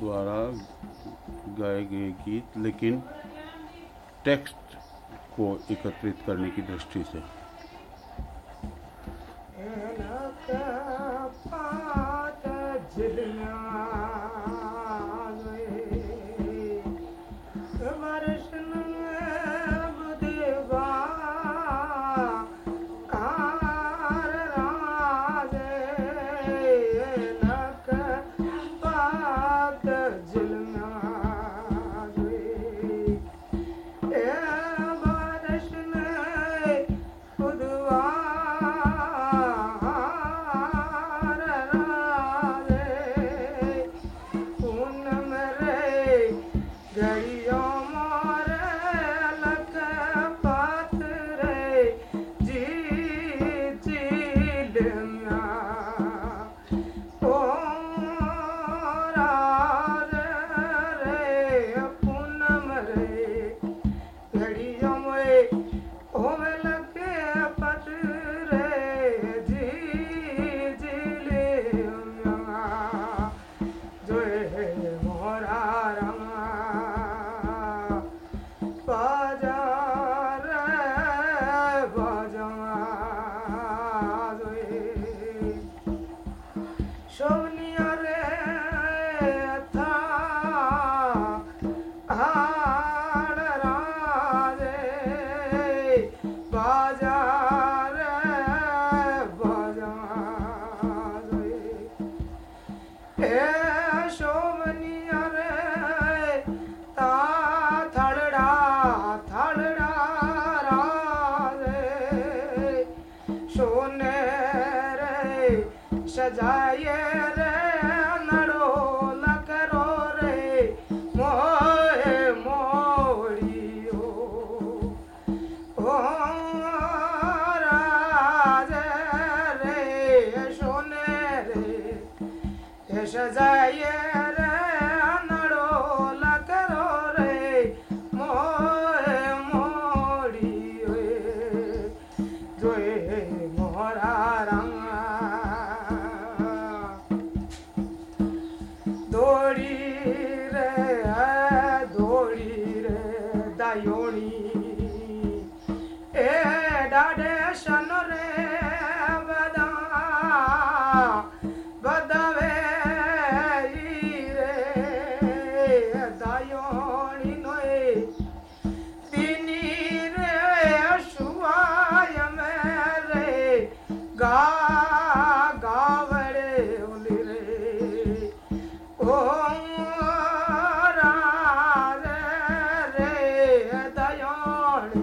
द्वारा गाए गए गीत लेकिन टेक्स्ट को एकत्रित करने की दृष्टि से।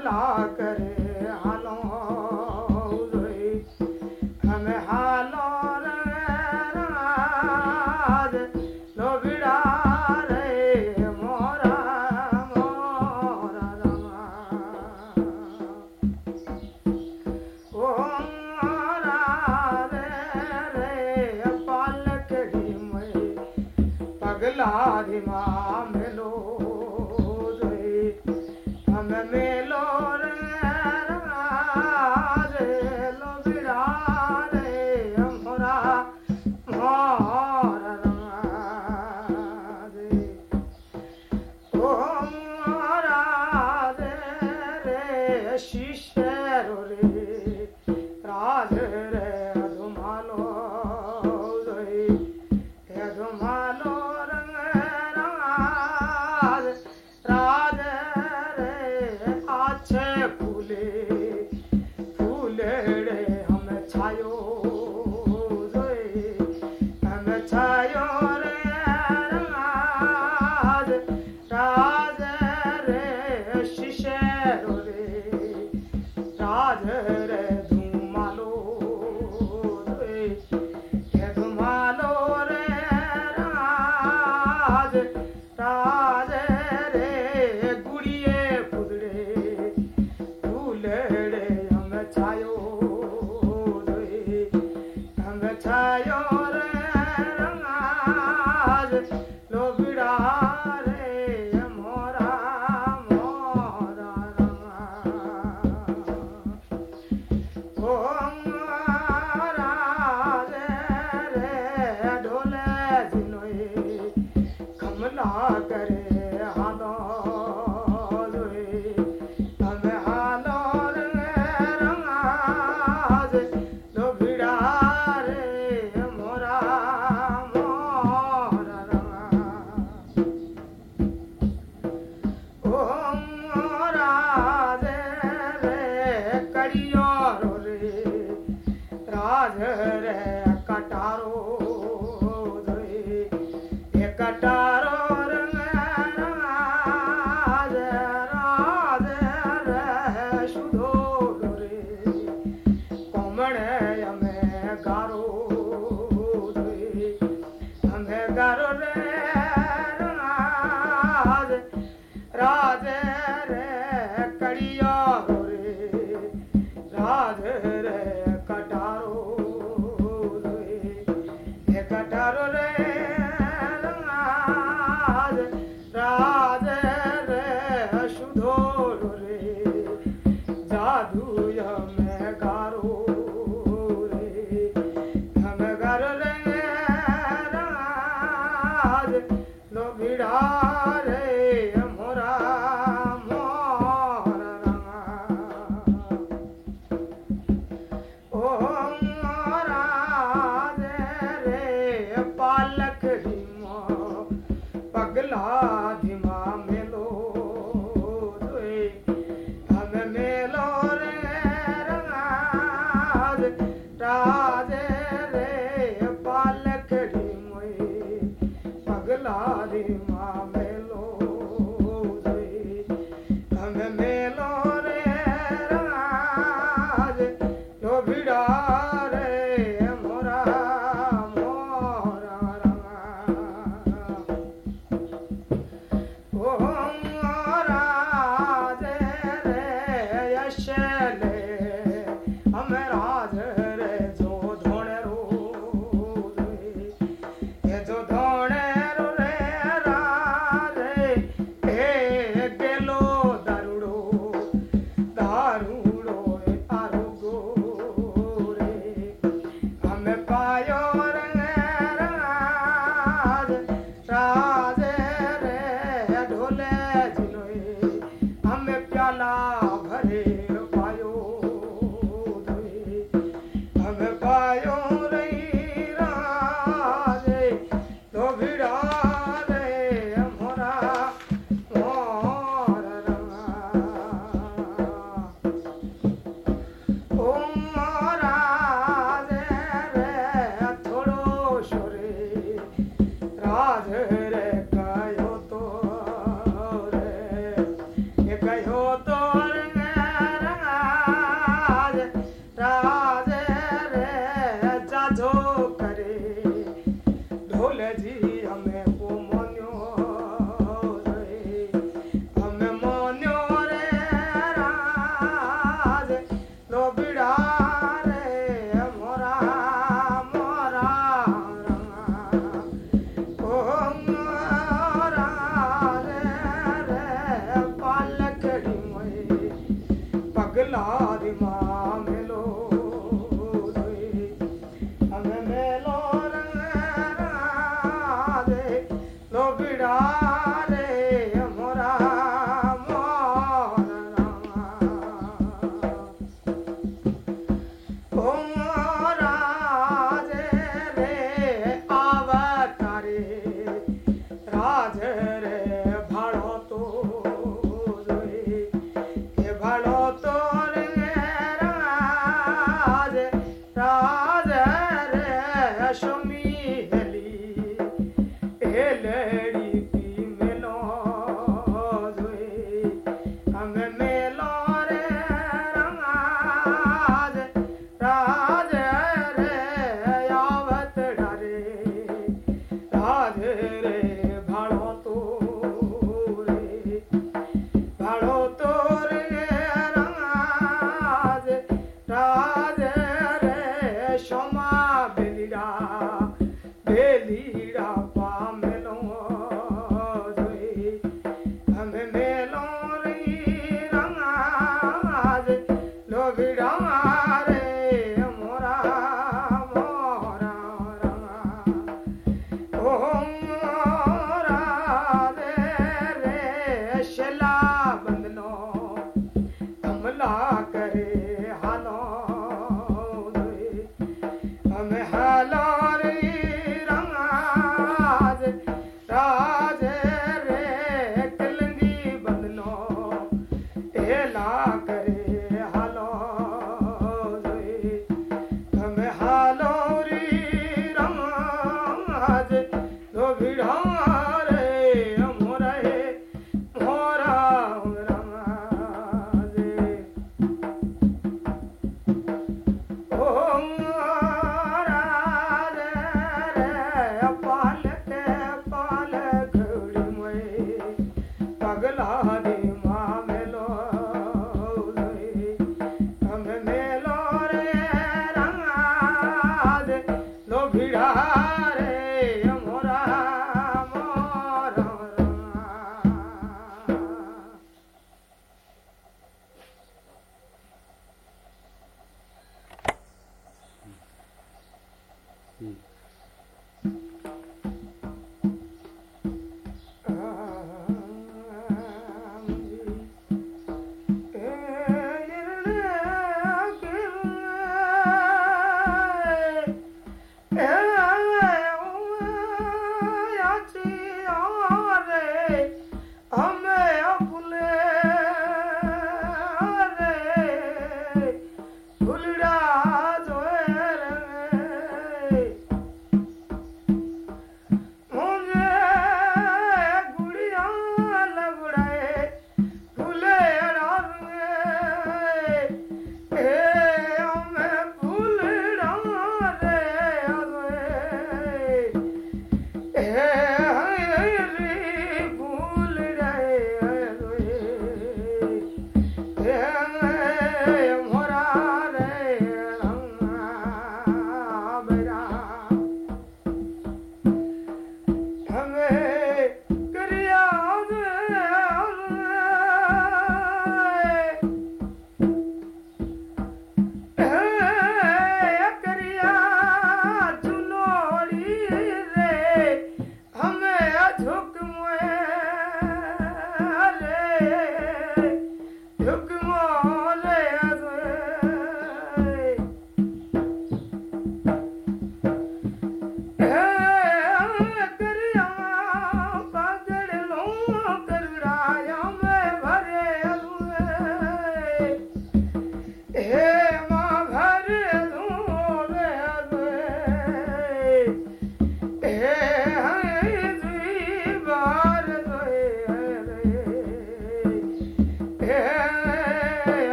भला करे।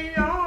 be on.